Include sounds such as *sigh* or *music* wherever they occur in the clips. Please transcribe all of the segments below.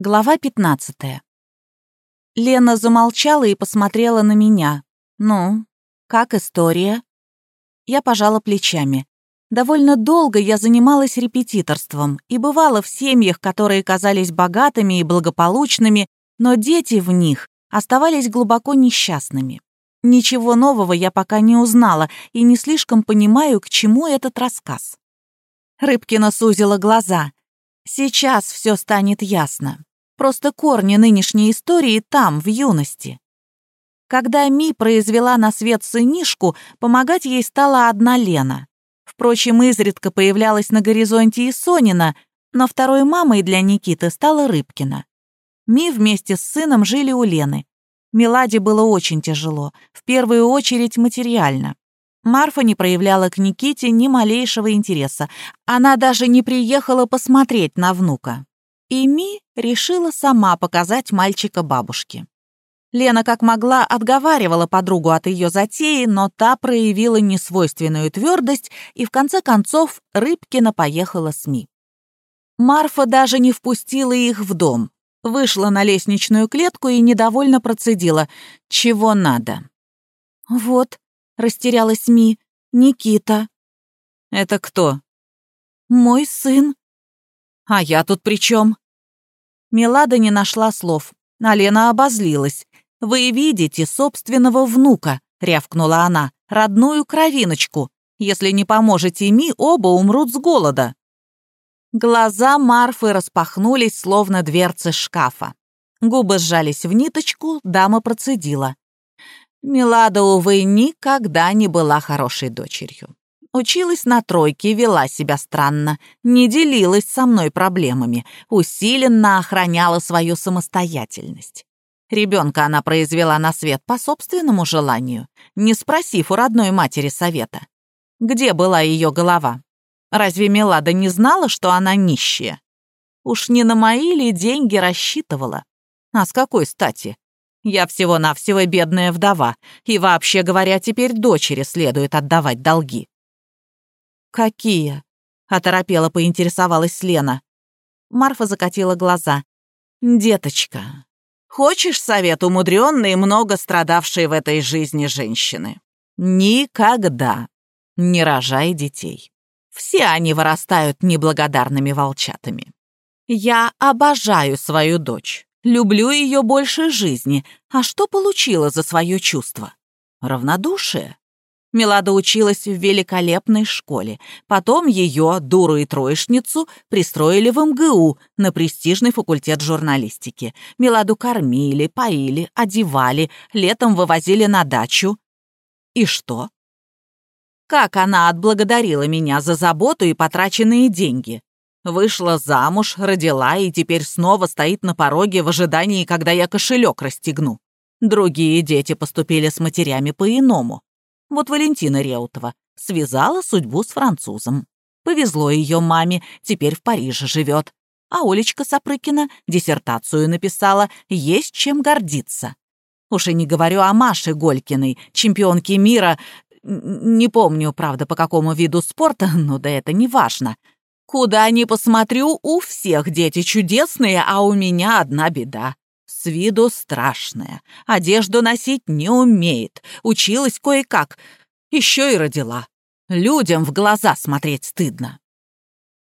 Глава 15. Лена замолчала и посмотрела на меня. «Ну, как история?» Я пожала плечами. Довольно долго я занималась репетиторством и бывала в семьях, которые казались богатыми и благополучными, но дети в них оставались глубоко несчастными. Ничего нового я пока не узнала и не слишком понимаю, к чему этот рассказ. Рыбкина сузила глаза. Сейчас все станет ясно. Просто корни нынешней истории там, в юности. Когда Ми произвела на свет сынишку, помогать ей стала одна Лена. Впрочем, изредка появлялась на горизонте и Сонина, но второй мамой для Никиты стала Рыбкина. Ми вместе с сыном жили у Лены. Меладе было очень тяжело, в первую очередь материально. Марфа не проявляла к Никите ни малейшего интереса. Она даже не приехала посмотреть на внука. И Ми решила сама показать мальчика бабушке. Лена как могла отговаривала подругу от ее затеи, но та проявила несвойственную твердость, и в конце концов Рыбкина поехала с Ми. Марфа даже не впустила их в дом, вышла на лестничную клетку и недовольно процедила «Чего надо?». «Вот», — растерялась Ми, — «Никита». «Это кто?» «Мой сын», а я тут при чем? Милада не нашла слов, а Лена обозлилась. «Вы видите собственного внука», — рявкнула она, — «родную кровиночку. Если не поможете Ми, оба умрут с голода». Глаза Марфы распахнулись, словно дверцы шкафа. Губы сжались в ниточку, дама процедила. Милада, увы, никогда не была хорошей дочерью. Училась на тройке, вела себя странно, не делилась со мной проблемами, усиленно охраняла свою самостоятельность. Ребенка она произвела на свет по собственному желанию, не спросив у родной матери совета. Где была ее голова? Разве Мелада не знала, что она нищая? Уж не на мои ли деньги рассчитывала? А с какой стати? Я всего-навсего бедная вдова, и вообще говоря, теперь дочери следует отдавать долги. «Какие?» — оторопела поинтересовалась Лена. Марфа закатила глаза. «Деточка, хочешь совет умудренной, много страдавшей в этой жизни женщины? Никогда не рожай детей. Все они вырастают неблагодарными волчатами. Я обожаю свою дочь, люблю ее больше жизни. А что получила за свое чувство? Равнодушие? Мелада училась в великолепной школе. Потом ее, дуру и троечницу, пристроили в МГУ на престижный факультет журналистики. Меладу кормили, поили, одевали, летом вывозили на дачу. И что? Как она отблагодарила меня за заботу и потраченные деньги? Вышла замуж, родила и теперь снова стоит на пороге в ожидании, когда я кошелек расстегну. Другие дети поступили с матерями по-иному. Вот Валентина Реутова связала судьбу с французом. Повезло ее маме, теперь в Париже живет. А Олечка Сапрыкина диссертацию написала, есть чем гордиться. Уж и не говорю о Маше Голькиной, чемпионке мира, не помню, правда, по какому виду спорта, *laughs* но да это не важно. Куда ни посмотрю, у всех дети чудесные, а у меня одна беда. С виду страшная. Одежду носить не умеет. Училась кое-как. Еще и родила. Людям в глаза смотреть стыдно.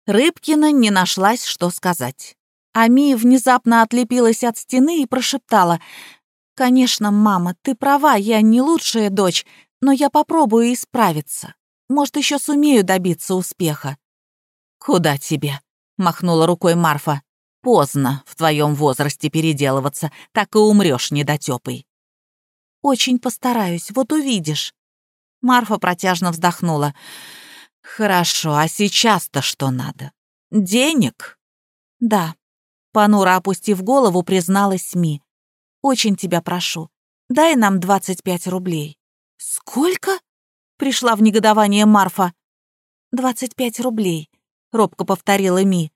Рыбкина не нашлась, что сказать. Ами внезапно отлепилась от стены и прошептала. «Конечно, мама, ты права, я не лучшая дочь, но я попробую исправиться. Может, еще сумею добиться успеха». «Куда тебе?» — махнула рукой Марфа. Поздно в твоем возрасте переделываться, так и умрешь недотепой. Очень постараюсь, вот увидишь. Марфа протяжно вздохнула. Хорошо, а сейчас-то что надо? Денег? Да. Понуро опустив голову, призналась Ми. Очень тебя прошу, дай нам 25 рублей. Сколько? Пришла в негодование Марфа. «Двадцать пять рублей», — робко повторила Ми.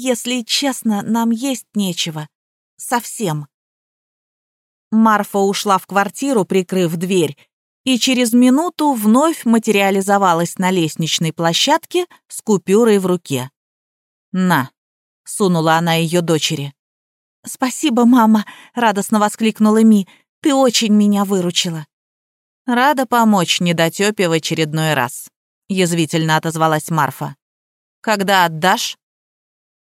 Если честно, нам есть нечего. Совсем. Марфа ушла в квартиру, прикрыв дверь, и через минуту вновь материализовалась на лестничной площадке с купюрой в руке. «На», — сунула она ее дочери. «Спасибо, мама!» — радостно воскликнула Ми. «Ты очень меня выручила!» «Рада помочь недотёпе в очередной раз», — язвительно отозвалась Марфа. «Когда отдашь?»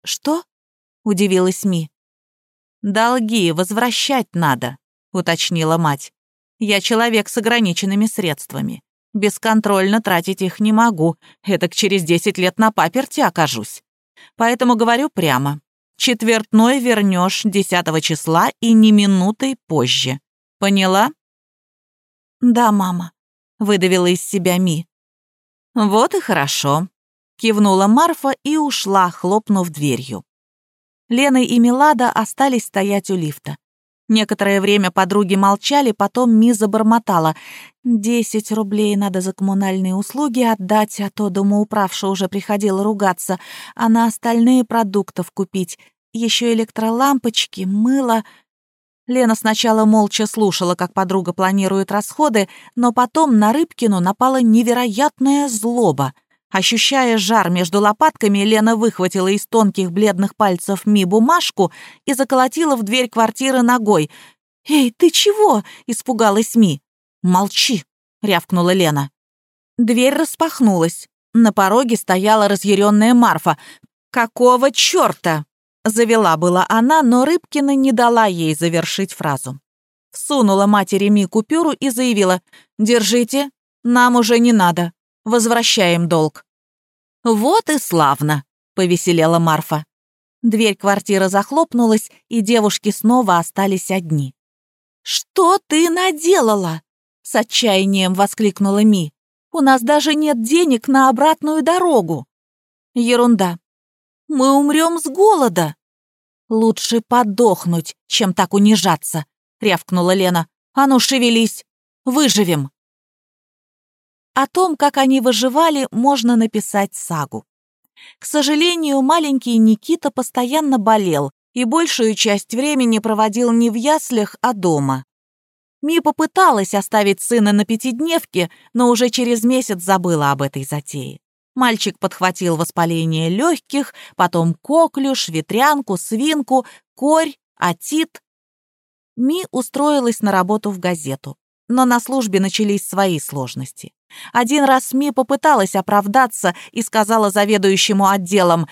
«Что?» — удивилась Ми. «Долги возвращать надо», — уточнила мать. «Я человек с ограниченными средствами. Бесконтрольно тратить их не могу, этак через десять лет на паперти окажусь. Поэтому говорю прямо. Четвертной вернешь десятого числа и не минутой позже. Поняла?» «Да, мама», — выдавила из себя Ми. «Вот и хорошо», — кивнула Марфа и ушла, хлопнув дверью. Лена и Милада остались стоять у лифта. Некоторое время подруги молчали, потом Ми забормотала. «Десять рублей надо за коммунальные услуги отдать, а то домоуправша уже приходила ругаться, а на остальные продуктов купить. Еще электролампочки, мыло...» Лена сначала молча слушала, как подруга планирует расходы, но потом на Рыбкину напала невероятная злоба — Ощущая жар между лопатками, Лена выхватила из тонких бледных пальцев Ми бумажку и заколотила в дверь квартиры ногой. «Эй, ты чего?» — испугалась Ми. «Молчи!» — рявкнула Лена. Дверь распахнулась. На пороге стояла разъяренная Марфа. «Какого черта?» — завела была она, но Рыбкина не дала ей завершить фразу. Всунула матери Ми купюру и заявила «Держите, нам уже не надо». Возвращаем долг». «Вот и славно», — повеселела Марфа. Дверь квартиры захлопнулась, и девушки снова остались одни. «Что ты наделала?» — с отчаянием воскликнула Ми. «У нас даже нет денег на обратную дорогу». «Ерунда. Мы умрем с голода». «Лучше подохнуть, чем так унижаться», — рявкнула Лена. «А ну, шевелись! Выживем!» О том, как они выживали, можно написать сагу. К сожалению, маленький Никита постоянно болел и большую часть времени проводил не в яслях, а дома. Ми попыталась оставить сына на пятидневке, но уже через месяц забыла об этой затее. Мальчик подхватил воспаление легких, потом коклюш, ветрянку, свинку, корь, отит. Ми устроилась на работу в газету, но на службе начались свои сложности. Один раз Ми попыталась оправдаться и сказала заведующему отделом,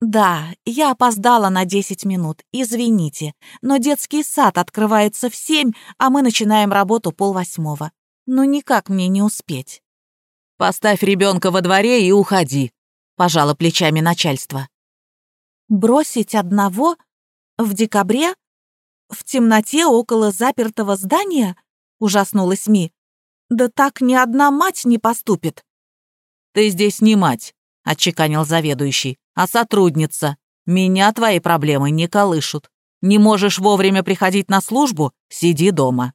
«Да, я опоздала на 10 минут, извините, но детский сад открывается в 7, а мы начинаем работу полвосьмого. Ну никак мне не успеть». «Поставь ребенка во дворе и уходи», — пожало плечами начальство. «Бросить одного? В декабре? В темноте около запертого здания?» — ужаснулась Ми. Да так ни одна мать не поступит. Ты здесь не мать, отчеканил заведующий, а сотрудница. Меня твои проблемы не колышут. Не можешь вовремя приходить на службу? Сиди дома.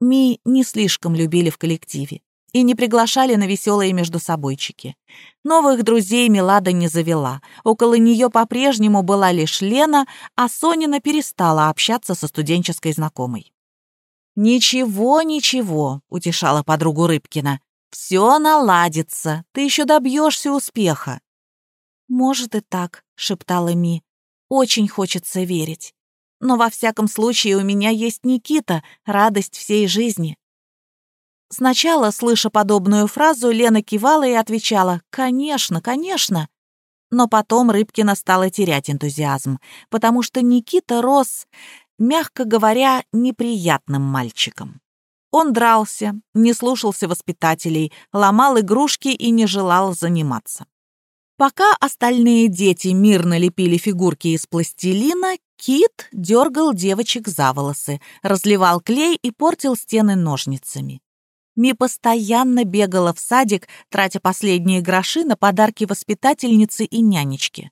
Ми не слишком любили в коллективе и не приглашали на веселые междусобойчики. Новых друзей Милада не завела. Около нее по-прежнему была лишь Лена, а Сонина перестала общаться со студенческой знакомой. «Ничего, ничего», — утешала подругу Рыбкина. «Все наладится, ты еще добьешься успеха». «Может и так», — шептала Ми. «Очень хочется верить. Но во всяком случае у меня есть Никита, радость всей жизни». Сначала, слыша подобную фразу, Лена кивала и отвечала «Конечно, конечно». Но потом Рыбкина стала терять энтузиазм, потому что Никита рос мягко говоря, неприятным мальчиком. Он дрался, не слушался воспитателей, ломал игрушки и не желал заниматься. Пока остальные дети мирно лепили фигурки из пластилина, Кит дергал девочек за волосы, разливал клей и портил стены ножницами. Ми постоянно бегала в садик, тратя последние гроши на подарки воспитательницы и нянечки.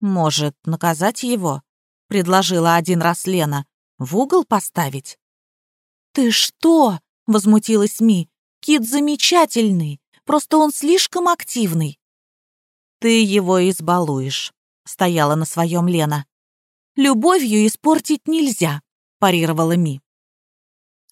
Может, наказать его? — предложила один раз Лена. «В угол поставить?» «Ты что?» — возмутилась Ми. «Кит замечательный, просто он слишком активный». «Ты его избалуешь», — стояла на своем Лена. «Любовью испортить нельзя», — парировала Ми.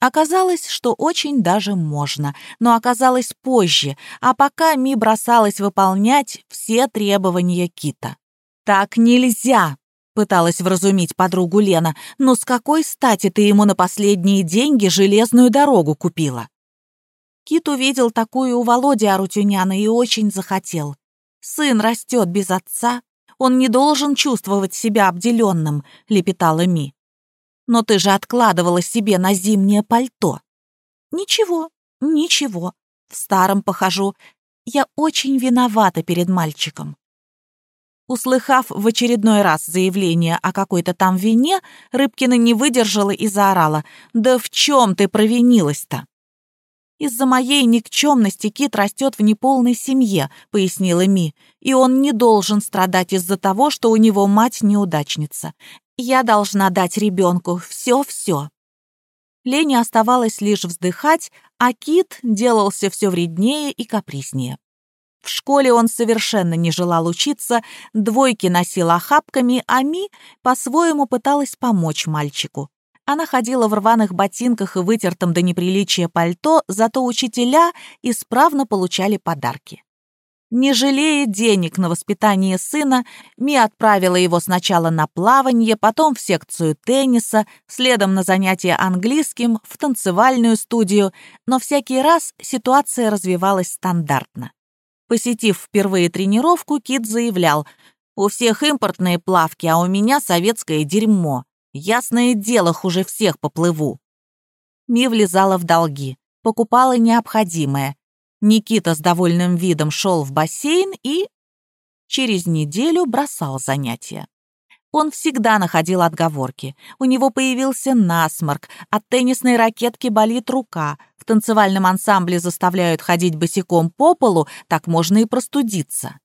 Оказалось, что очень даже можно, но оказалось позже, а пока Ми бросалась выполнять все требования Кита. «Так нельзя!» Пыталась вразумить подругу Лена. «Но с какой стати ты ему на последние деньги железную дорогу купила?» Кит увидел такую у Володи Арутюняна и очень захотел. «Сын растет без отца, он не должен чувствовать себя обделенным», — лепетала Ми. «Но ты же откладывала себе на зимнее пальто». «Ничего, ничего, в старом похожу. Я очень виновата перед мальчиком». Услыхав в очередной раз заявление о какой-то там вине, Рыбкина не выдержала и заорала. «Да в чем ты провинилась-то?» «Из-за моей никчемности Кит растет в неполной семье», — пояснила Ми, «и он не должен страдать из-за того, что у него мать неудачница. Я должна дать ребенку все-все». Лене оставалось лишь вздыхать, а Кит делался все вреднее и капризнее. В школе он совершенно не желал учиться, двойки носил охапками, а Ми по-своему пыталась помочь мальчику. Она ходила в рваных ботинках и вытертом до неприличия пальто, зато учителя исправно получали подарки. Не жалея денег на воспитание сына, Ми отправила его сначала на плавание, потом в секцию тенниса, следом на занятия английским, в танцевальную студию, но всякий раз ситуация развивалась стандартно. Посетив впервые тренировку, Кит заявлял, «У всех импортные плавки, а у меня советское дерьмо. Ясное дело, хуже всех поплыву». Ми влезала в долги, покупала необходимое. Никита с довольным видом шел в бассейн и... Через неделю бросал занятия. Он всегда находил отговорки. У него появился насморк, от теннисной ракетки болит рука, в танцевальном ансамбле заставляют ходить босиком по полу, так можно и простудиться.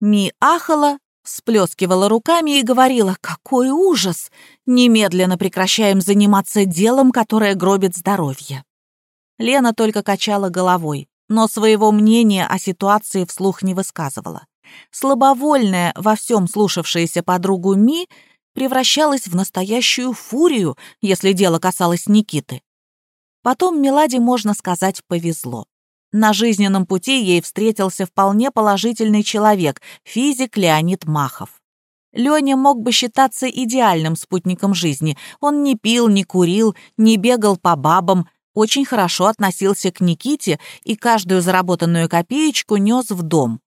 Ми ахала, всплескивала руками и говорила «Какой ужас! Немедленно прекращаем заниматься делом, которое гробит здоровье». Лена только качала головой, но своего мнения о ситуации вслух не высказывала слабовольная, во всем слушавшаяся подругу Ми, превращалась в настоящую фурию, если дело касалось Никиты. Потом Меладе, можно сказать, повезло. На жизненном пути ей встретился вполне положительный человек, физик Леонид Махов. Леня мог бы считаться идеальным спутником жизни. Он не пил, не курил, не бегал по бабам, очень хорошо относился к Никите и каждую заработанную копеечку нес в дом.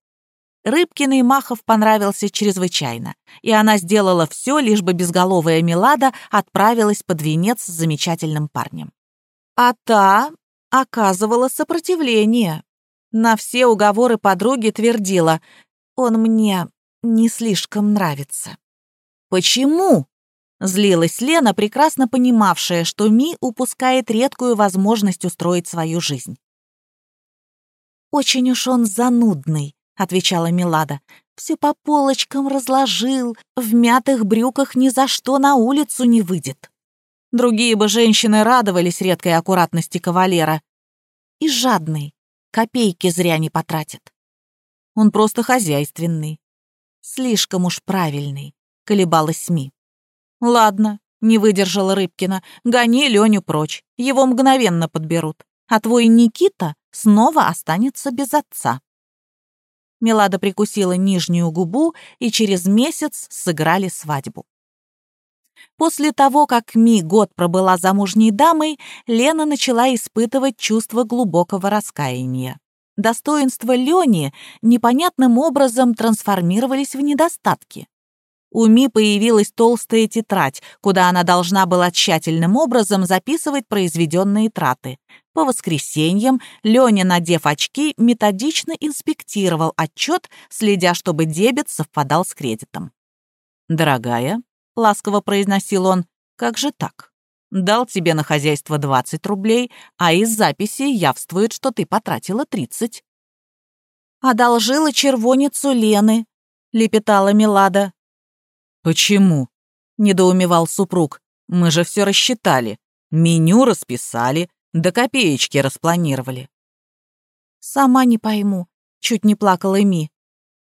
Рыбкиной Махов понравился чрезвычайно, и она сделала все, лишь бы безголовая Милада отправилась под венец с замечательным парнем. А та оказывала сопротивление. На все уговоры подруги твердила, «Он мне не слишком нравится». «Почему?» — злилась Лена, прекрасно понимавшая, что Ми упускает редкую возможность устроить свою жизнь. «Очень уж он занудный», — отвечала Милада. «Все по полочкам разложил, в мятых брюках ни за что на улицу не выйдет». Другие бы женщины радовались редкой аккуратности кавалера. И жадный, копейки зря не потратит. Он просто хозяйственный. Слишком уж правильный, колебалась СМИ. «Ладно», — не выдержала Рыбкина, — «гони Леню прочь, его мгновенно подберут, а твой Никита снова останется без отца». Мелада прикусила нижнюю губу и через месяц сыграли свадьбу. После того, как Ми год пробыла замужней дамой, Лена начала испытывать чувство глубокого раскаяния. Достоинства Лени непонятным образом трансформировались в недостатки. У Ми появилась толстая тетрадь, куда она должна была тщательным образом записывать произведенные траты. По воскресеньям Леня, надев очки, методично инспектировал отчет, следя, чтобы дебет совпадал с кредитом. «Дорогая», — ласково произносил он, — «как же так? Дал тебе на хозяйство 20 рублей, а из записи явствует, что ты потратила 30». «Одолжила червоницу Лены», — лепетала Милада. «Почему?» — недоумевал супруг. «Мы же все рассчитали. Меню расписали, до копеечки распланировали. «Сама не пойму», — чуть не плакала Ми.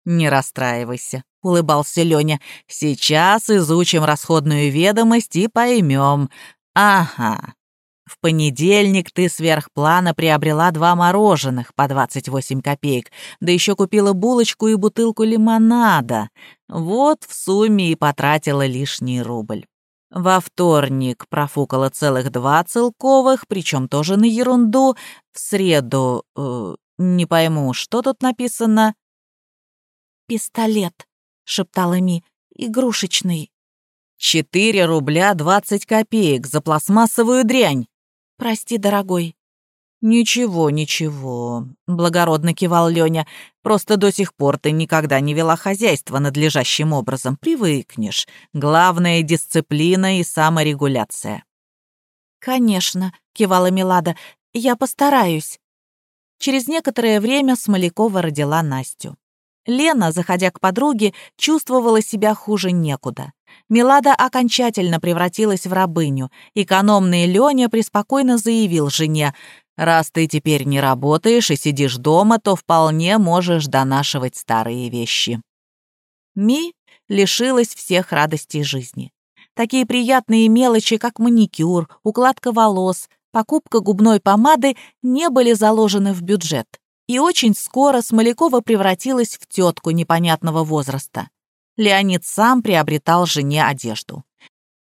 «Не расстраивайся», — улыбался Леня. «Сейчас изучим расходную ведомость и поймем. Ага. В понедельник ты сверх плана приобрела два мороженых по 28 копеек, да еще купила булочку и бутылку лимонада. Вот в сумме и потратила лишний рубль. Во вторник профукала целых два целковых, причем тоже на ерунду. В среду... Э, не пойму, что тут написано? «Пистолет», — шептала Ми, — «игрушечный». «Четыре рубля двадцать копеек за пластмассовую дрянь». «Прости, дорогой». «Ничего, ничего», — благородно кивал Лёня. «Просто до сих пор ты никогда не вела хозяйство надлежащим образом. Привыкнешь. Главное — дисциплина и саморегуляция». «Конечно», — кивала Милада, — «я постараюсь». Через некоторое время Смолякова родила Настю. Лена, заходя к подруге, чувствовала себя хуже некуда. Милада окончательно превратилась в рабыню. Экономный Леня преспокойно заявил жене, «Раз ты теперь не работаешь и сидишь дома, то вполне можешь донашивать старые вещи». Ми лишилась всех радостей жизни. Такие приятные мелочи, как маникюр, укладка волос, покупка губной помады не были заложены в бюджет. И очень скоро Смолякова превратилась в тетку непонятного возраста. Леонид сам приобретал жене одежду.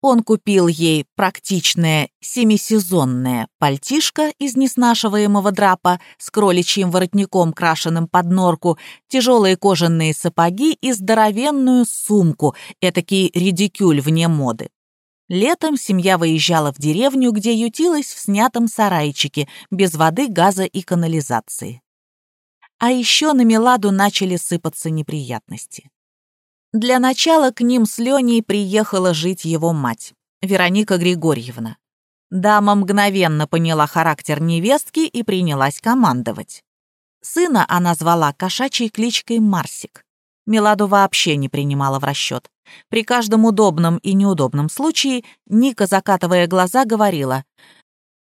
Он купил ей практичное семисезонное пальтишко из неснашиваемого драпа с кроличьим воротником, крашенным под норку, тяжелые кожаные сапоги и здоровенную сумку, этакий редикюль вне моды. Летом семья выезжала в деревню, где ютилась в снятом сарайчике, без воды, газа и канализации. А еще на Меладу начали сыпаться неприятности. Для начала к ним с Леней приехала жить его мать, Вероника Григорьевна. Дама мгновенно поняла характер невестки и принялась командовать. Сына она звала кошачьей кличкой Марсик. Меладу вообще не принимала в расчет. При каждом удобном и неудобном случае Ника, закатывая глаза, говорила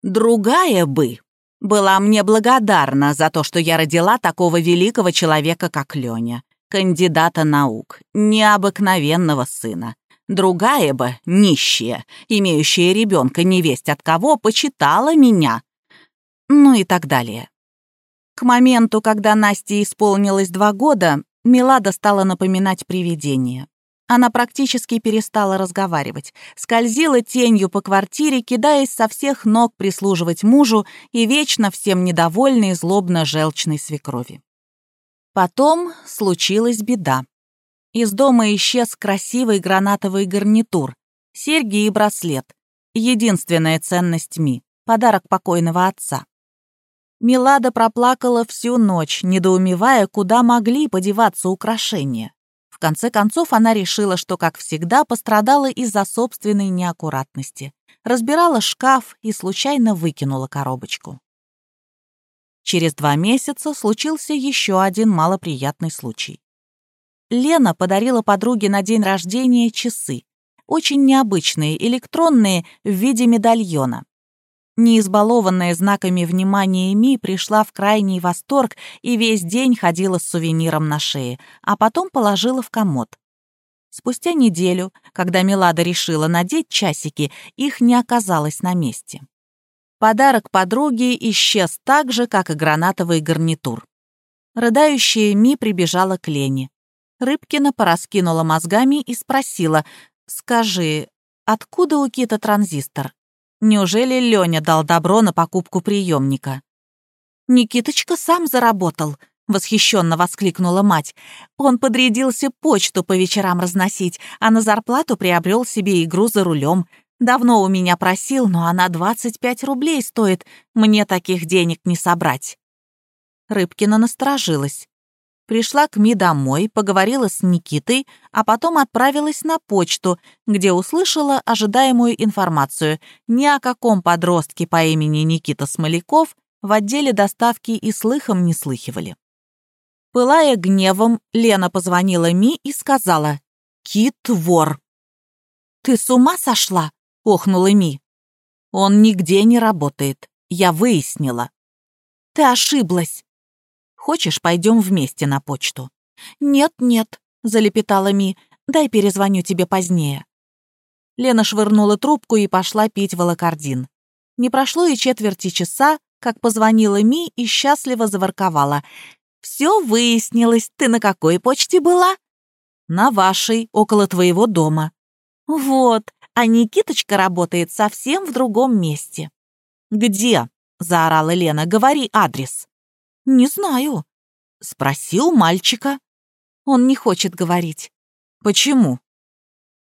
«Другая бы была мне благодарна за то, что я родила такого великого человека, как Леня кандидата наук, необыкновенного сына. Другая бы, нищая, имеющая ребенка невесть от кого, почитала меня. Ну и так далее. К моменту, когда Насте исполнилось два года, Милада стала напоминать привидение. Она практически перестала разговаривать, скользила тенью по квартире, кидаясь со всех ног прислуживать мужу и вечно всем недовольной злобно-желчной свекрови. Потом случилась беда. Из дома исчез красивый гранатовый гарнитур, серьги и браслет. Единственная ценность Ми — подарок покойного отца. Милада проплакала всю ночь, недоумевая, куда могли подеваться украшения. В конце концов она решила, что, как всегда, пострадала из-за собственной неаккуратности. Разбирала шкаф и случайно выкинула коробочку. Через два месяца случился еще один малоприятный случай. Лена подарила подруге на день рождения часы, очень необычные, электронные, в виде медальона. Не избалованная знаками внимания Ми пришла в крайний восторг и весь день ходила с сувениром на шее, а потом положила в комод. Спустя неделю, когда Милада решила надеть часики, их не оказалось на месте. Подарок подруги исчез так же, как и гранатовый гарнитур. Рыдающая Ми прибежала к Лене. Рыбкина пораскинула мозгами и спросила, «Скажи, откуда у Кита транзистор? Неужели Леня дал добро на покупку приемника?» «Никиточка сам заработал», — восхищенно воскликнула мать. «Он подрядился почту по вечерам разносить, а на зарплату приобрел себе игру за рулем. Давно у меня просил, но она 25 рублей стоит. Мне таких денег не собрать». Рыбкина насторожилась. Пришла к Ми домой, поговорила с Никитой, а потом отправилась на почту, где услышала ожидаемую информацию. Ни о каком подростке по имени Никита Смоляков в отделе доставки и слыхом не слыхивали. Пылая гневом, Лена позвонила Ми и сказала «Кит вор». «Ты с ума сошла?» — охнула Ми. «Он нигде не работает. Я выяснила». «Ты ошиблась». «Хочешь, пойдем вместе на почту?» «Нет, нет», — залепетала Ми. «Дай перезвоню тебе позднее». Лена швырнула трубку и пошла пить волокордин. Не прошло и четверти часа, как позвонила Ми и счастливо заворковала. «Все выяснилось. Ты на какой почте была?» «На вашей, около твоего дома». «Вот, а Никиточка работает совсем в другом месте». «Где?» — заорала Лена. «Говори адрес». «Не знаю». Спросил мальчика. Он не хочет говорить. «Почему?»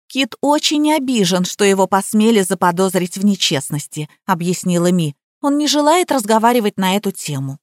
«Кит очень обижен, что его посмели заподозрить в нечестности», — объяснила Ми. «Он не желает разговаривать на эту тему».